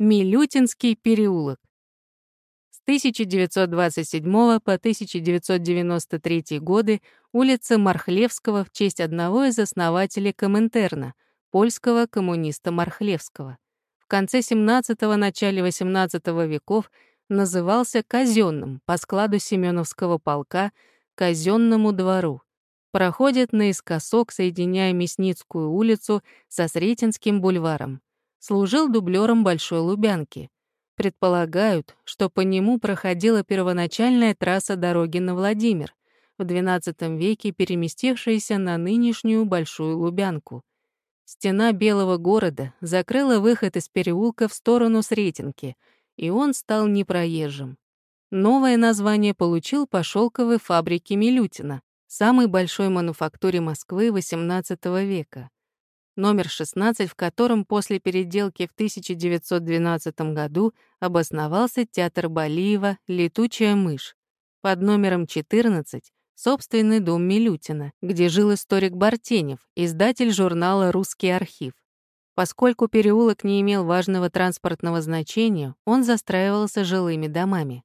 Милютинский переулок. С 1927 по 1993 годы улица Мархлевского в честь одного из основателей Коминтерна, польского коммуниста Мархлевского. В конце 17-го, начале 18 веков назывался казенным по складу Семеновского полка казенному двору. Проходит наискосок, соединяя Мясницкую улицу со Сретенским бульваром служил дублером Большой Лубянки. Предполагают, что по нему проходила первоначальная трасса дороги на Владимир, в XII веке переместившаяся на нынешнюю Большую Лубянку. Стена Белого города закрыла выход из переулка в сторону Сретенки, и он стал непроезжим. Новое название получил по шелковой фабрике Милютина, самой большой мануфактуре Москвы XVIII века номер 16, в котором после переделки в 1912 году обосновался театр Балиева «Летучая мышь». Под номером 14 — собственный дом Милютина, где жил историк Бартенев, издатель журнала «Русский архив». Поскольку переулок не имел важного транспортного значения, он застраивался жилыми домами.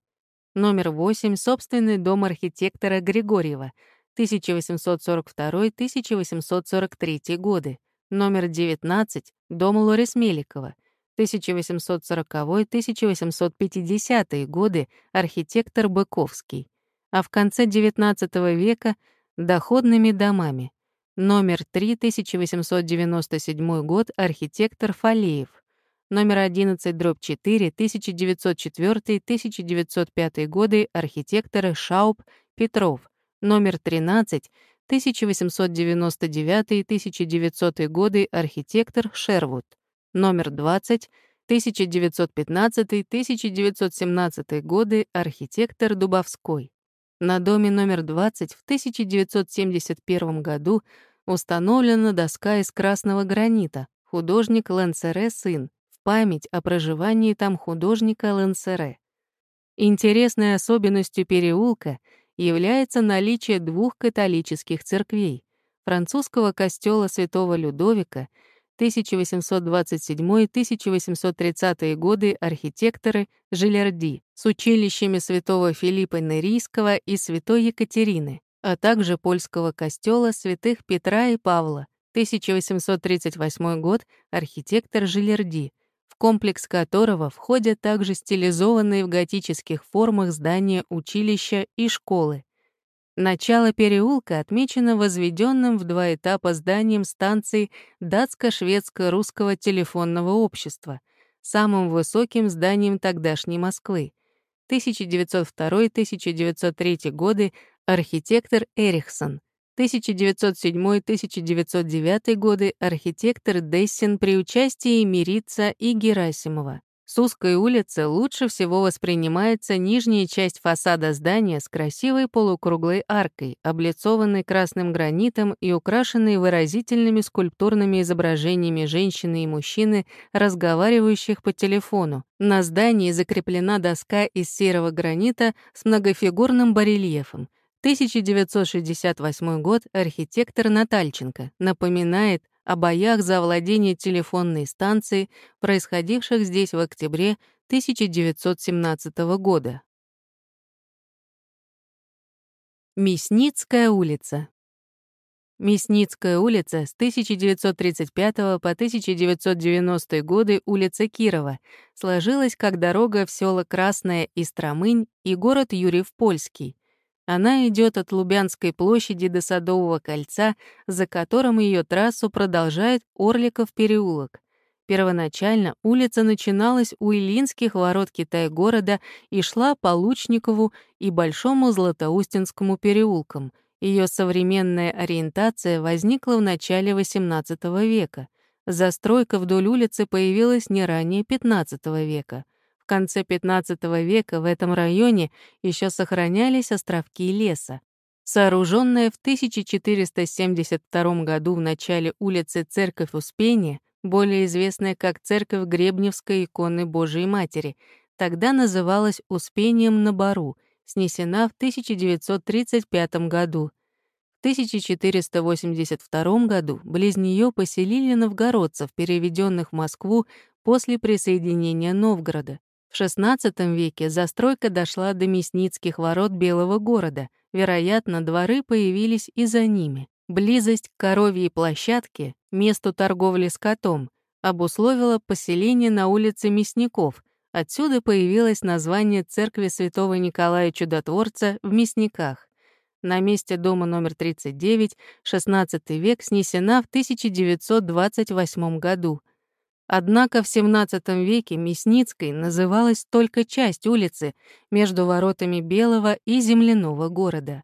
Номер 8 — собственный дом архитектора Григорьева, 1842-1843 годы, номер 19, дом Лорис Меликова, 1840-1850 годы, архитектор Быковский, а в конце XIX века — доходными домами. Номер 3, 1897 год, архитектор Фалеев. Номер 11, дробь 4, 1904-1905 годы, архитекторы Шауб, Петров. Номер 13, 1899-1900 годы архитектор Шервуд. Номер 20, 1915-1917 годы архитектор Дубовской. На доме номер 20 в 1971 году установлена доска из красного гранита художник Ленсере сын в память о проживании там художника Ленсере. Интересной особенностью переулка — является наличие двух католических церквей — французского костела святого Людовика 1827-1830 годы архитекторы Жилярди с училищами святого Филиппа Нерийского и святой Екатерины, а также польского костела святых Петра и Павла 1838 год архитектор Жилярди, комплекс которого входят также стилизованные в готических формах здания училища и школы. Начало переулка отмечено возведенным в два этапа зданием станции датско-шведско-русского телефонного общества, самым высоким зданием тогдашней Москвы. 1902-1903 годы архитектор Эрихсон, 1907-1909 годы архитектор Дессин при участии Мирица и Герасимова. С узкой улицы лучше всего воспринимается нижняя часть фасада здания с красивой полукруглой аркой, облицованной красным гранитом и украшенной выразительными скульптурными изображениями женщины и мужчины, разговаривающих по телефону. На здании закреплена доска из серого гранита с многофигурным барельефом — 1968 год архитектор Натальченко напоминает о боях за владение телефонной станцией, происходивших здесь в октябре 1917 года. Мясницкая улица. Мясницкая улица с 1935 по 1990 годы улица Кирова сложилась как дорога в села Красное и Стромынь и город Юрьев-Польский. Она идет от Лубянской площади до Садового кольца, за которым ее трассу продолжает Орликов переулок. Первоначально улица начиналась у Илинских ворот Китай-города и шла по Лучникову и Большому Златоустинскому переулкам. Ее современная ориентация возникла в начале XVIII века. Застройка вдоль улицы появилась не ранее XV века — конце XV века в этом районе еще сохранялись островки леса. Сооруженная в 1472 году в начале улицы Церковь Успения, более известная как Церковь Гребневской иконы Божией Матери, тогда называлась Успением на Бару, снесена в 1935 году. В 1482 году близ нее поселили новгородцев, переведенных в Москву после присоединения Новгорода. В XVI веке застройка дошла до Мясницких ворот Белого города, вероятно, дворы появились и за ними. Близость к коровьей площадке, месту торговли скотом, обусловила поселение на улице Мясников. Отсюда появилось название церкви святого Николая Чудотворца в Мясниках. На месте дома номер 39 XVI век снесена в 1928 году. Однако в XVII веке Мясницкой называлась только часть улицы между воротами Белого и Земляного города.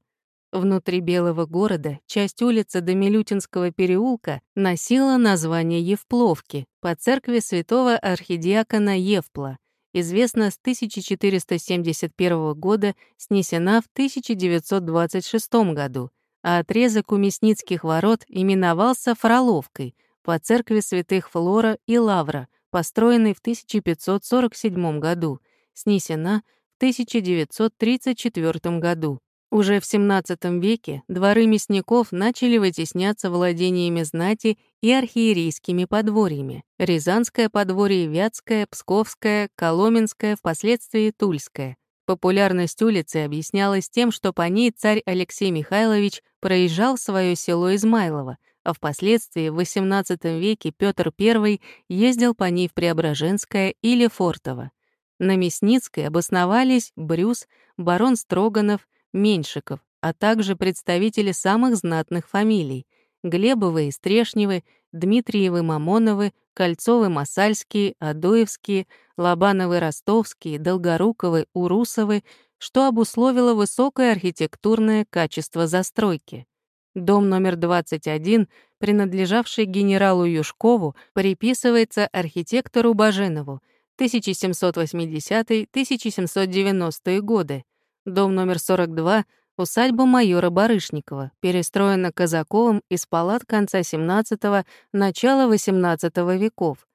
Внутри Белого города часть улицы до Милютинского переулка носила название Евпловки по церкви святого архидиакона Евпла, известна с 1471 года, снесена в 1926 году, а отрезок у Мясницких ворот именовался Фроловкой по церкви святых Флора и Лавра, построенной в 1547 году, снесена в 1934 году. Уже в XVII веке дворы мясников начали вытесняться владениями знати и архиерейскими подворьями. Рязанское подворье, Вятское, Псковское, Коломенское, впоследствии Тульское. Популярность улицы объяснялась тем, что по ней царь Алексей Михайлович проезжал в свое село Измайлово, а впоследствии в XVIII веке Петр I ездил по ней в Преображенское или Фортово. На Мясницкой обосновались Брюс, барон Строганов, Меньшиков, а также представители самых знатных фамилий — Глебовы и Стрешневы, Дмитриевы Мамоновы, Кольцовы Масальские, Адоевские, Лобановы Ростовские, Долгоруковы, Урусовы, что обусловило высокое архитектурное качество застройки. Дом номер 21, принадлежавший генералу Юшкову, приписывается архитектору Баженову 1780-1790-е годы, Дом номер 42 — усадьба майора Барышникова, перестроена Казаковым из палат конца XVII — начала XVIII веков.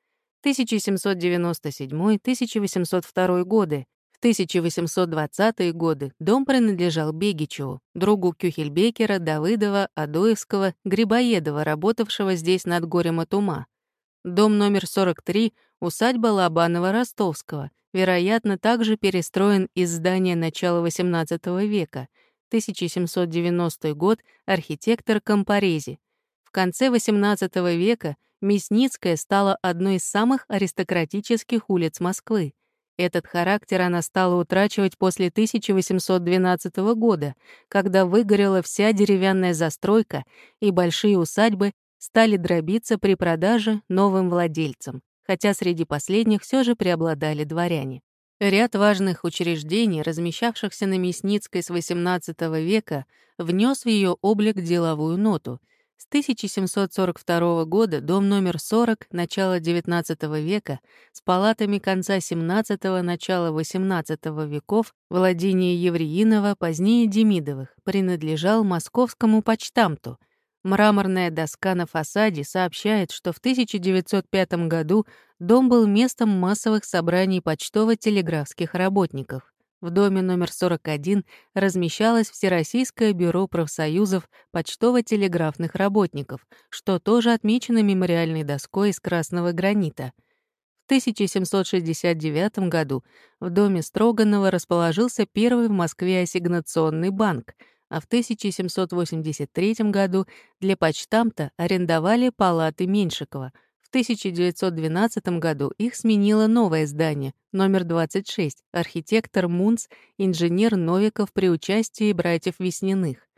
1797-1802 годы. В 1820-е годы дом принадлежал Бегичеву, другу Кюхельбекера, Давыдова, Адоевского, Грибоедова, работавшего здесь над горем от ума. Дом номер 43 — усадьба Лобанова-Ростовского, вероятно, также перестроен из здания начала XVIII века, 1790 год, архитектор Компорези. В конце XVIII века Мясницкая стала одной из самых аристократических улиц Москвы. Этот характер она стала утрачивать после 1812 года, когда выгорела вся деревянная застройка и большие усадьбы стали дробиться при продаже новым владельцам хотя среди последних все же преобладали дворяне. Ряд важных учреждений, размещавшихся на Мясницкой с XVIII века, внес в ее облик деловую ноту. С 1742 года дом номер 40 начала XIX века с палатами конца XVII – начала XVIII веков владение Евреинова, позднее Демидовых, принадлежал московскому почтамту – Мраморная доска на фасаде сообщает, что в 1905 году дом был местом массовых собраний почтово-телеграфских работников. В доме номер 41 размещалось Всероссийское бюро профсоюзов почтово-телеграфных работников, что тоже отмечено мемориальной доской из красного гранита. В 1769 году в доме Строганова расположился первый в Москве ассигнационный банк — а в 1783 году для почтамта арендовали палаты Меньшикова. В 1912 году их сменило новое здание, номер 26, архитектор Мунц, инженер Новиков при участии братьев Весняных.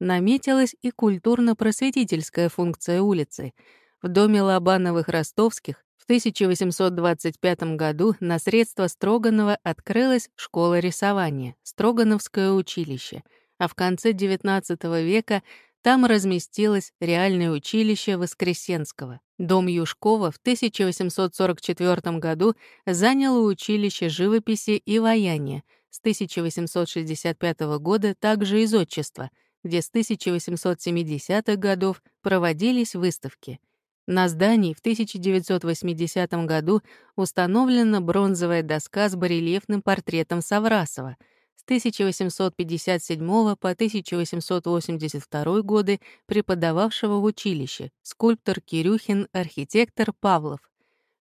Наметилась и культурно-просветительская функция улицы. В доме Лобановых-Ростовских в 1825 году на средства Строганова открылась школа рисования, Строгановское училище — а в конце XIX века там разместилось реальное училище Воскресенского. Дом Юшкова в 1844 году занял училище живописи и ваяния, с 1865 года также из отчества, где с 1870-х годов проводились выставки. На здании в 1980 году установлена бронзовая доска с барельефным портретом Саврасова — 1857 по 1882 годы преподававшего в училище, скульптор Кирюхин, архитектор Павлов.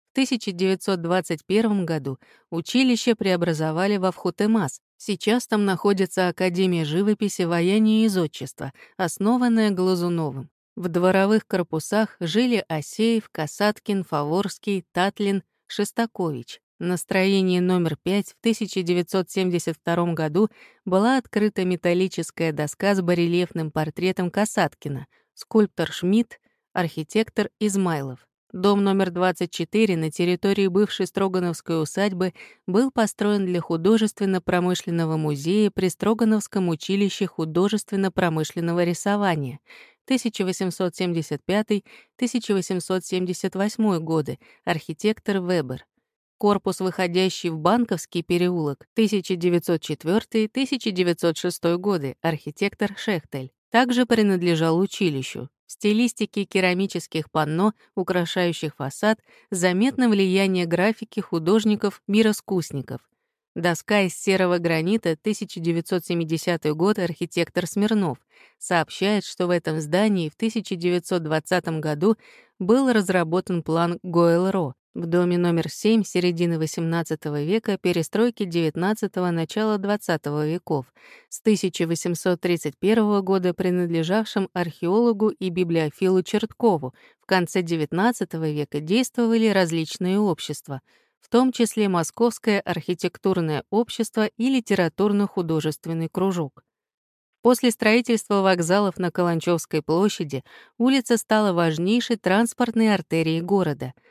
В 1921 году училище преобразовали во Вхутемас. Сейчас там находится Академия живописи, вояния и зодчества, основанная Глазуновым. В дворовых корпусах жили Осеев, Касаткин, Фаворский, Татлин, Шестакович. На строении номер 5 в 1972 году была открыта металлическая доска с барельефным портретом Касаткина, скульптор Шмидт, архитектор Измайлов. Дом номер 24 на территории бывшей Строгановской усадьбы был построен для художественно-промышленного музея при Строгановском училище художественно-промышленного рисования 1875-1878 годы, архитектор Вебер. Корпус, выходящий в Банковский переулок 1904-1906 годы, архитектор Шехтель, также принадлежал училищу. В стилистике керамических панно, украшающих фасад, заметно влияние графики художников-мироскусников. Доска из серого гранита, 1970 год, архитектор Смирнов, сообщает, что в этом здании в 1920 году был разработан план Гойл-Ро, в доме номер 7 середины XVIII века, перестройки XIX – начала XX веков, с 1831 года принадлежавшим археологу и библиофилу Черткову, в конце XIX века действовали различные общества, в том числе Московское архитектурное общество и литературно-художественный кружок. После строительства вокзалов на Каланчевской площади улица стала важнейшей транспортной артерией города —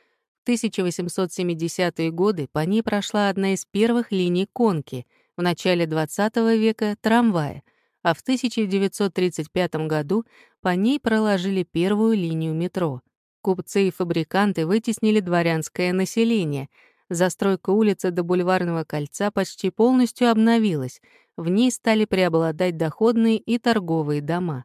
1870-е годы по ней прошла одна из первых линий конки, в начале XX века — трамвая, а в 1935 году по ней проложили первую линию метро. Купцы и фабриканты вытеснили дворянское население. Застройка улицы до Бульварного кольца почти полностью обновилась. В ней стали преобладать доходные и торговые дома.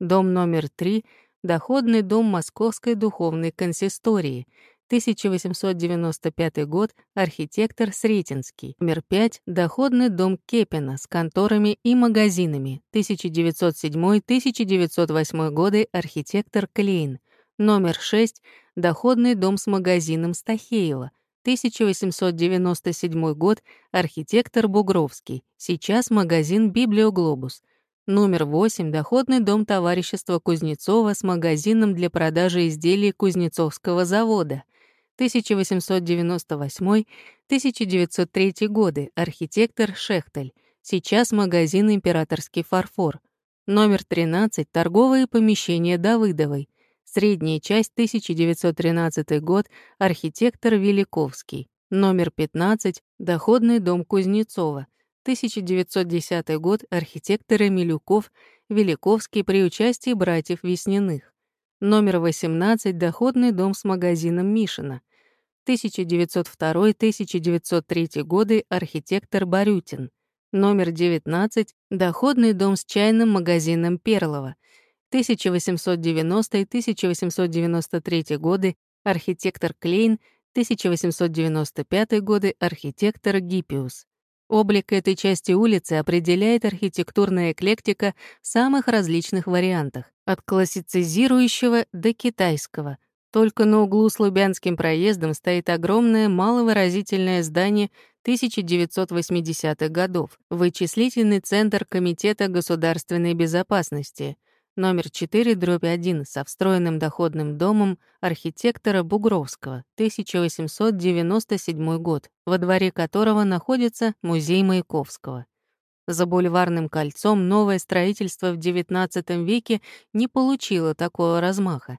Дом номер 3 — доходный дом Московской духовной консистории — 1895 год, архитектор Сретенский. Номер 5, доходный дом Кепина с конторами и магазинами. 1907-1908 годы, архитектор Клейн. Номер 6, доходный дом с магазином Стахеева. 1897 год, архитектор Бугровский. Сейчас магазин «Библиоглобус». Номер 8, доходный дом товарищества Кузнецова с магазином для продажи изделий Кузнецовского завода. 1898-1903 годы, архитектор Шехтель, сейчас магазин «Императорский фарфор». Номер 13 — торговые помещения Давыдовой. Средняя часть 1913 год, архитектор Великовский. Номер 15 — доходный дом Кузнецова. 1910 год, архитектор Милюков, Великовский при участии братьев Весняных. Номер 18 — доходный дом с магазином Мишина. 1902-1903 годы архитектор Барютин. Номер 19 — доходный дом с чайным магазином Перлова. 1890-1893 годы архитектор Клейн, 1895 годы архитектор Гиппиус. Облик этой части улицы определяет архитектурная эклектика в самых различных вариантах, от классицизирующего до китайского. Только на углу с Лубянским проездом стоит огромное маловыразительное здание 1980-х годов, вычислительный центр Комитета государственной безопасности — номер 4, дробь 1, со встроенным доходным домом архитектора Бугровского, 1897 год, во дворе которого находится музей Маяковского. За бульварным кольцом новое строительство в XIX веке не получило такого размаха.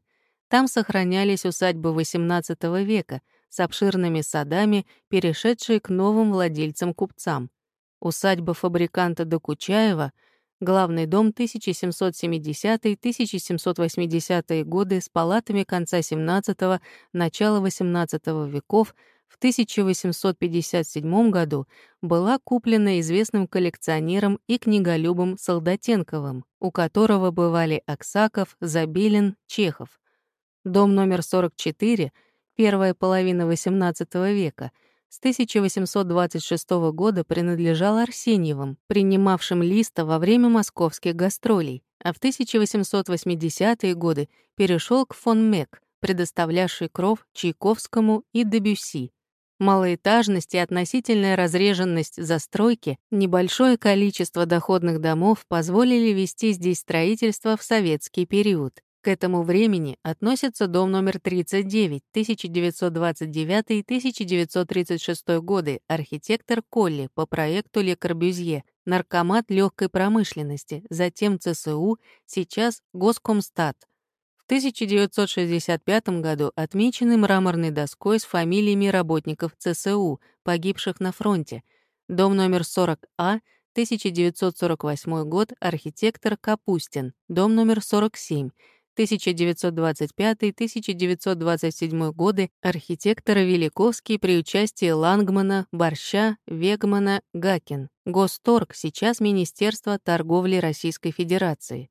Там сохранялись усадьбы XVIII века с обширными садами, перешедшие к новым владельцам-купцам. Усадьба фабриканта Докучаева — Главный дом 1770-1780-е годы с палатами конца XVII – начала XVIII веков в 1857 году была куплена известным коллекционером и книголюбом Солдатенковым, у которого бывали Аксаков, Забелин, Чехов. Дом номер 44, первая половина XVIII века – с 1826 года принадлежал Арсеньевым, принимавшим Листа во время московских гастролей, а в 1880-е годы перешел к фон Мек, предоставлявший кров Чайковскому и Дебюсси. Малоэтажность и относительная разреженность застройки, небольшое количество доходных домов позволили вести здесь строительство в советский период. К этому времени относится дом номер 39, 1929-1936 годы, архитектор Колли по проекту Ле Корбюзье, наркомат легкой промышленности, затем ЦСУ, сейчас Госкомстат. В 1965 году отмечены мраморной доской с фамилиями работников ЦСУ, погибших на фронте. Дом номер 40А, 1948 год, архитектор Капустин. Дом номер 47, 1925-1927 годы архитектора Великовский при участии Лангмана, Борща, Вегмана, Гакин. Госторг, сейчас Министерство торговли Российской Федерации.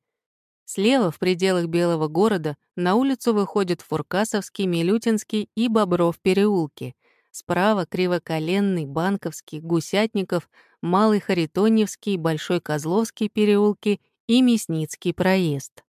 Слева, в пределах Белого города, на улицу выходят Фуркасовский, Милютинский и Бобров переулки. Справа Кривоколенный, Банковский, Гусятников, Малый Харитоньевский, Большой Козловский переулки и Мясницкий проезд.